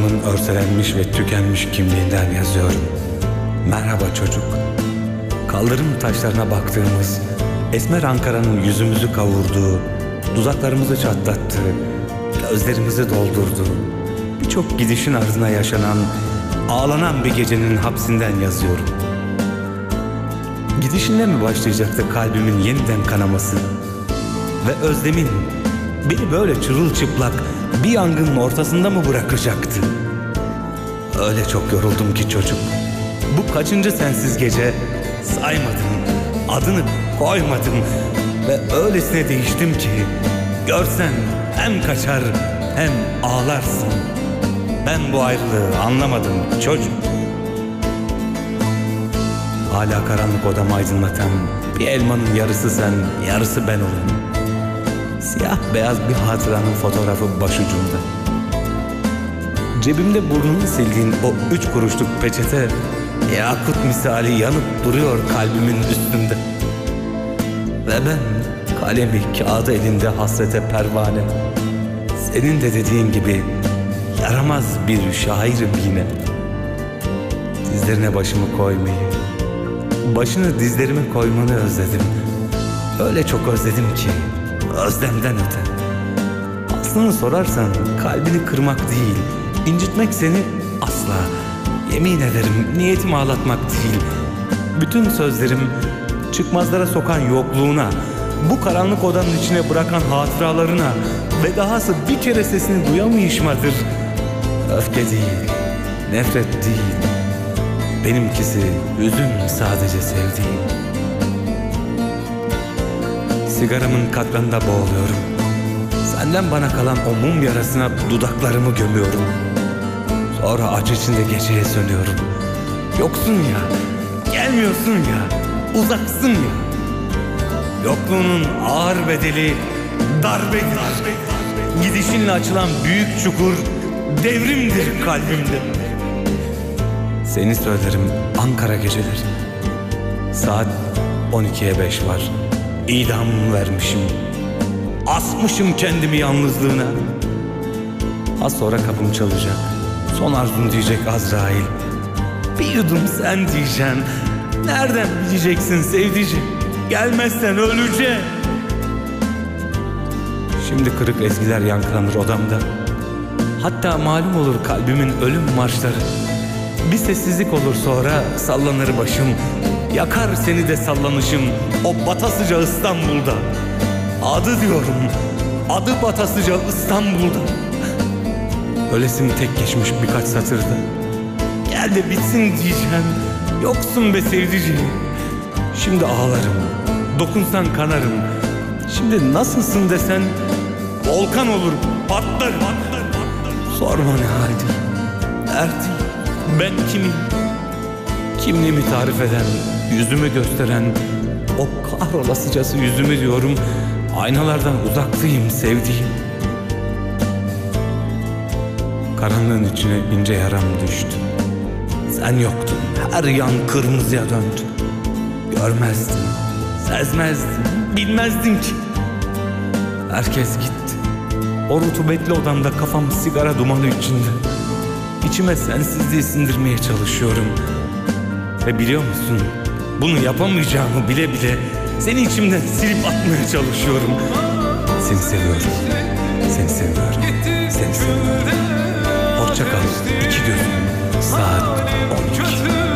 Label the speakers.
Speaker 1: örselenmiş ve tükenmiş kimliğinden yazıyorum. Merhaba çocuk. Kaldırım taşlarına baktığımız, esmer Ankara'nın yüzümüzü kavurduğu, dudaklarımızı çatlattığı, gözlerimizi doldurduğu, birçok gidişin ardına yaşanan, ağlanan bir gecenin hapsinden yazıyorum. Gidişinle mi başlayacaktı kalbimin yeniden kanaması? Ve özlemin beni böyle çırılçıplak bir yangının ortasında mı bırakacaktı? Öyle çok yoruldum ki çocuk. Bu kaçıncı sensiz gece saymadım, adını koymadım ve öylesine değiştim ki görsen hem kaçar hem ağlarsın. Ben bu ayrılığı anlamadım çocuk. Hala karanlık odamı aydınlatan bir elmanın yarısı sen, yarısı ben olan. Siyah beyaz bir hatıranın fotoğrafı başucumda. Cebimde burnunu sildiğin o üç kuruşluk peçete yakut misali yanıp duruyor kalbimin üstünde. Ve ben kalemi kağıdı elinde hasrete pervane. Senin de dediğin gibi yaramaz bir şairim yine. Dizlerine başımı koymayı, başını dizlerime koymanı özledim. Öyle çok özledim ki özlemden öte. Aslını sorarsan kalbini kırmak değil, incitmek seni asla. Yemin ederim niyetim ağlatmak değil. Bütün sözlerim çıkmazlara sokan yokluğuna, bu karanlık odanın içine bırakan hatıralarına ve dahası bir kere sesini duyamayışmadır. Öfke değil, nefret değil. Benimkisi hüzün sadece sevdiğim. Sigaramın katranında boğuluyorum. Senden bana kalan o mum yarasına dudaklarımı gömüyorum. Sonra acı içinde geceye sönüyorum. Yoksun ya, gelmiyorsun ya, uzaksın ya. Yokluğunun ağır bedeli darbedir. Gidişinle açılan büyük çukur devrimdir kalbimde. Seni söylerim Ankara geceleri. Saat 12'ye 5 var. İdam vermişim. Asmışım kendimi yalnızlığına. Az sonra kapım çalacak. Son arzum diyecek Azrail. Bir yudum sen diyeceğim. Nereden bileceksin sevdiceğim? Gelmezsen öleceğim. Şimdi kırık ezgiler yankılanır odamda. Hatta malum olur kalbimin ölüm marşları. Bir sessizlik olur sonra sallanır başım. Yakar seni de sallanışım o batasıca İstanbul'da. Adı diyorum, adı batasıca İstanbul'da. Ölesim tek geçmiş birkaç satırda. Gel de bitsin diyeceğim. Yoksun be sevdiceğim. Şimdi ağlarım, dokunsan kanarım. Şimdi nasılsın desen volkan olur, patlar. Sorma ne halde. Erdi, ben kimim? Kimliğimi tarif eden, yüzümü gösteren o kahrolasıcası yüzümü diyorum. Aynalardan uzaktayım sevdiğim. Karanlığın içine ince yaram düştü. Sen yoktun, her yan kırmızıya döndü. Görmezdin, sezmezdin, bilmezdin ki. Herkes gitti. O rutubetli odamda kafam sigara dumanı içinde. İçime sensizliği sindirmeye çalışıyorum. Ve biliyor musun? Bunu yapamayacağımı bile bile seni içimden silip atmaya çalışıyorum. Seni seviyorum. Seni seviyorum. Seni seviyorum. Hoşça kal. İki gözüm. Saat 12.